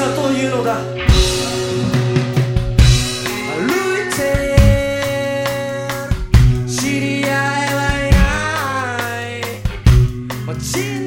さというのだ歩いて知り合いはいない。